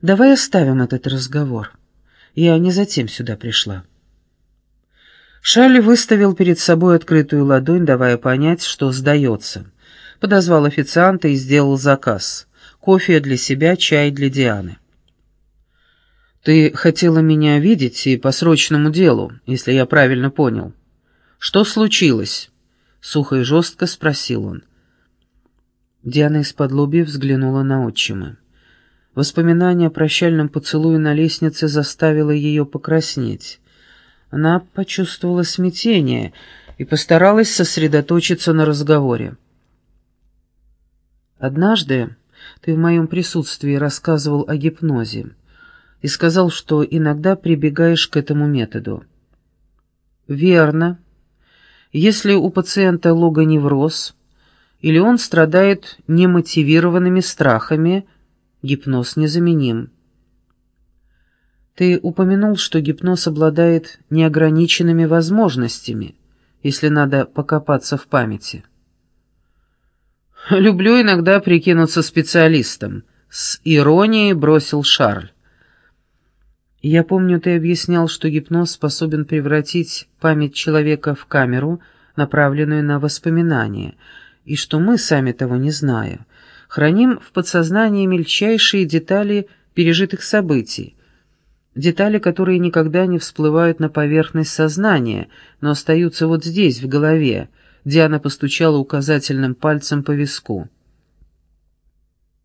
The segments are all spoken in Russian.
Давай оставим этот разговор. Я не затем сюда пришла». Шарли выставил перед собой открытую ладонь, давая понять, что сдается. Подозвал официанта и сделал заказ. Кофе для себя, чай для Дианы. «Ты хотела меня видеть и по срочному делу, если я правильно понял. Что случилось?» Сухо и жестко спросил он. Диана из-под взглянула на отчима. Воспоминание о прощальном поцелуе на лестнице заставило ее покраснеть. Она почувствовала смятение и постаралась сосредоточиться на разговоре. «Однажды ты в моем присутствии рассказывал о гипнозе и сказал, что иногда прибегаешь к этому методу». «Верно. Если у пациента логоневроз или он страдает немотивированными страхами, гипноз незаменим». Ты упомянул, что гипноз обладает неограниченными возможностями, если надо покопаться в памяти. «Люблю иногда прикинуться специалистом», — с иронией бросил Шарль. «Я помню, ты объяснял, что гипноз способен превратить память человека в камеру, направленную на воспоминания, и что мы, сами того не зная, храним в подсознании мельчайшие детали пережитых событий, детали, которые никогда не всплывают на поверхность сознания, но остаются вот здесь, в голове. Диана постучала указательным пальцем по виску.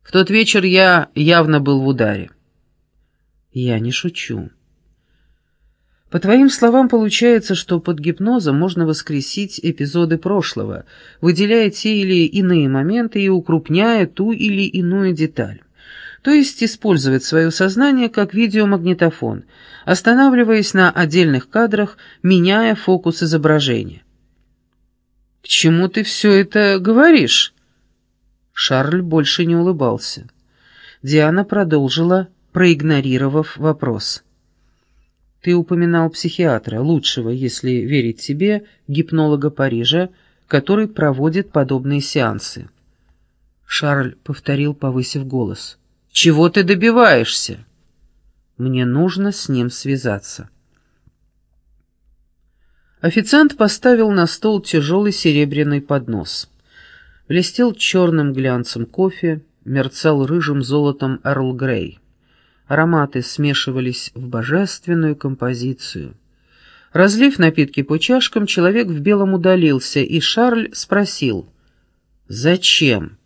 В тот вечер я явно был в ударе. Я не шучу. По твоим словам, получается, что под гипнозом можно воскресить эпизоды прошлого, выделяя те или иные моменты и укрупняя ту или иную деталь то есть использовать свое сознание как видеомагнитофон, останавливаясь на отдельных кадрах, меняя фокус изображения. «К чему ты все это говоришь?» Шарль больше не улыбался. Диана продолжила, проигнорировав вопрос. «Ты упоминал психиатра, лучшего, если верить тебе, гипнолога Парижа, который проводит подобные сеансы». Шарль повторил, повысив голос. Чего ты добиваешься? Мне нужно с ним связаться. Официант поставил на стол тяжелый серебряный поднос. Блестел черным глянцем кофе, мерцал рыжим золотом Эрл Грей. Ароматы смешивались в божественную композицию. Разлив напитки по чашкам, человек в белом удалился, и Шарль спросил «Зачем?»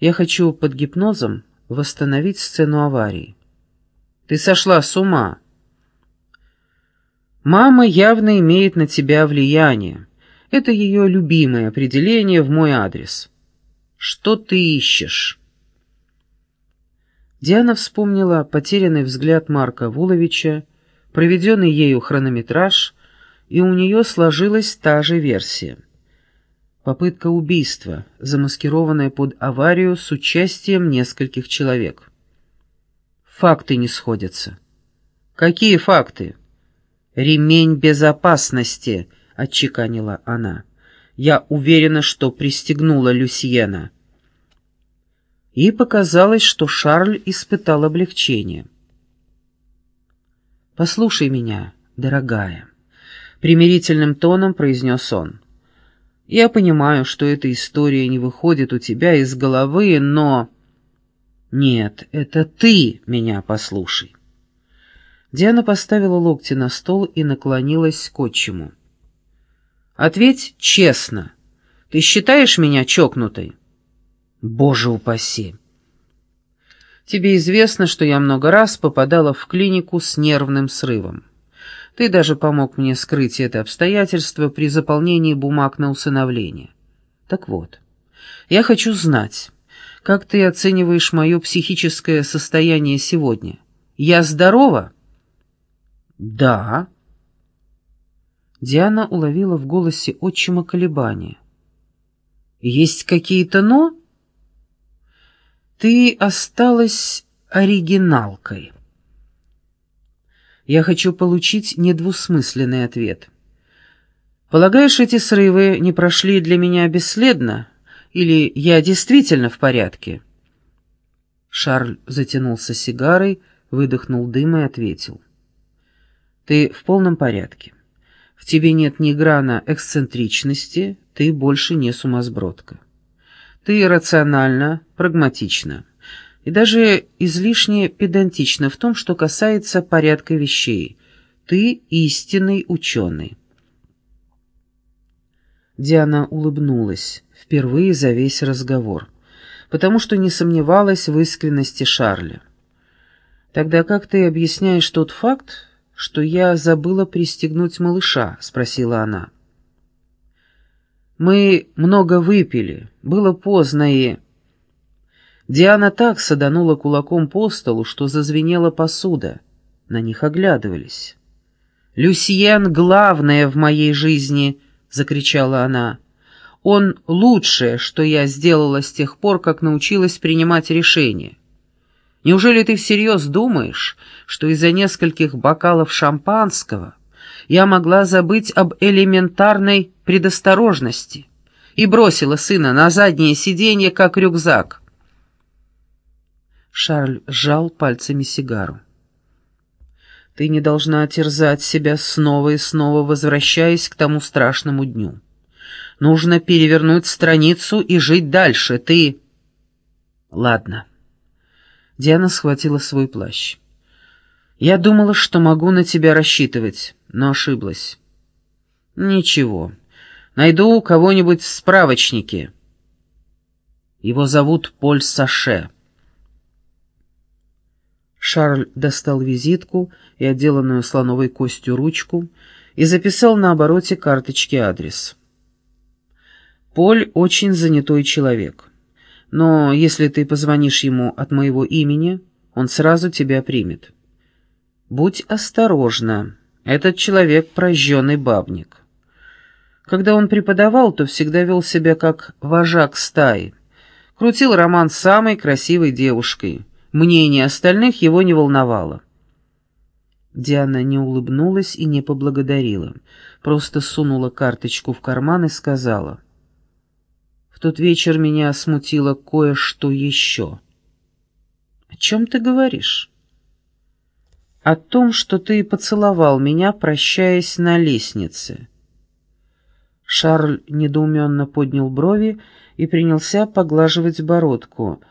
Я хочу под гипнозом восстановить сцену аварии. Ты сошла с ума. Мама явно имеет на тебя влияние. Это ее любимое определение в мой адрес. Что ты ищешь? Диана вспомнила потерянный взгляд Марка Вуловича, проведенный ею хронометраж, и у нее сложилась та же версия. Попытка убийства, замаскированная под аварию с участием нескольких человек. Факты не сходятся. Какие факты? Ремень безопасности, отчеканила она. Я уверена, что пристегнула Люсьена. И показалось, что Шарль испытал облегчение. «Послушай меня, дорогая», — примирительным тоном произнес он. Я понимаю, что эта история не выходит у тебя из головы, но... Нет, это ты меня послушай. Диана поставила локти на стол и наклонилась к отчиму. «Ответь честно. Ты считаешь меня чокнутой?» «Боже упаси!» «Тебе известно, что я много раз попадала в клинику с нервным срывом. Ты даже помог мне скрыть это обстоятельство при заполнении бумаг на усыновление. Так вот, я хочу знать, как ты оцениваешь мое психическое состояние сегодня? Я здорова?» «Да». Диана уловила в голосе отчима колебания. «Есть какие-то «но»?» «Ты осталась оригиналкой». Я хочу получить недвусмысленный ответ. Полагаешь, эти срывы не прошли для меня бесследно? Или я действительно в порядке?» Шарль затянулся сигарой, выдохнул дым и ответил. «Ты в полном порядке. В тебе нет ни грана эксцентричности, ты больше не сумасбродка. Ты рациональна, прагматична и даже излишне педантична в том, что касается порядка вещей. Ты истинный ученый». Диана улыбнулась, впервые за весь разговор, потому что не сомневалась в искренности Шарля. «Тогда как ты объясняешь тот факт, что я забыла пристегнуть малыша?» — спросила она. «Мы много выпили, было поздно и...» Диана так саданула кулаком по столу, что зазвенела посуда. На них оглядывались. «Люсьен — главное в моей жизни!» — закричала она. «Он лучшее, что я сделала с тех пор, как научилась принимать решения. Неужели ты всерьез думаешь, что из-за нескольких бокалов шампанского я могла забыть об элементарной предосторожности и бросила сына на заднее сиденье, как рюкзак?» Шарль сжал пальцами сигару. «Ты не должна терзать себя снова и снова, возвращаясь к тому страшному дню. Нужно перевернуть страницу и жить дальше. Ты...» «Ладно». Диана схватила свой плащ. «Я думала, что могу на тебя рассчитывать, но ошиблась». «Ничего. Найду кого-нибудь в справочнике». Его зовут Поль Саше. Шарль достал визитку и отделанную слоновой костью ручку и записал на обороте карточки адрес. «Поль очень занятой человек, но если ты позвонишь ему от моего имени, он сразу тебя примет. Будь осторожна, этот человек прожженный бабник. Когда он преподавал, то всегда вел себя как вожак стаи, крутил роман с самой красивой девушкой» Мнение остальных его не волновало. Диана не улыбнулась и не поблагодарила, просто сунула карточку в карман и сказала. «В тот вечер меня смутило кое-что еще». «О чем ты говоришь?» «О том, что ты поцеловал меня, прощаясь на лестнице». Шарль недоуменно поднял брови и принялся поглаживать бородку —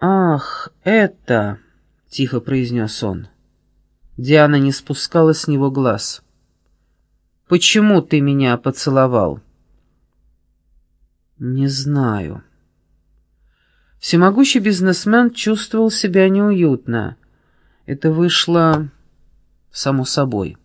«Ах, это...» — тихо произнес он. Диана не спускала с него глаз. «Почему ты меня поцеловал?» «Не знаю». Всемогущий бизнесмен чувствовал себя неуютно. Это вышло само собой.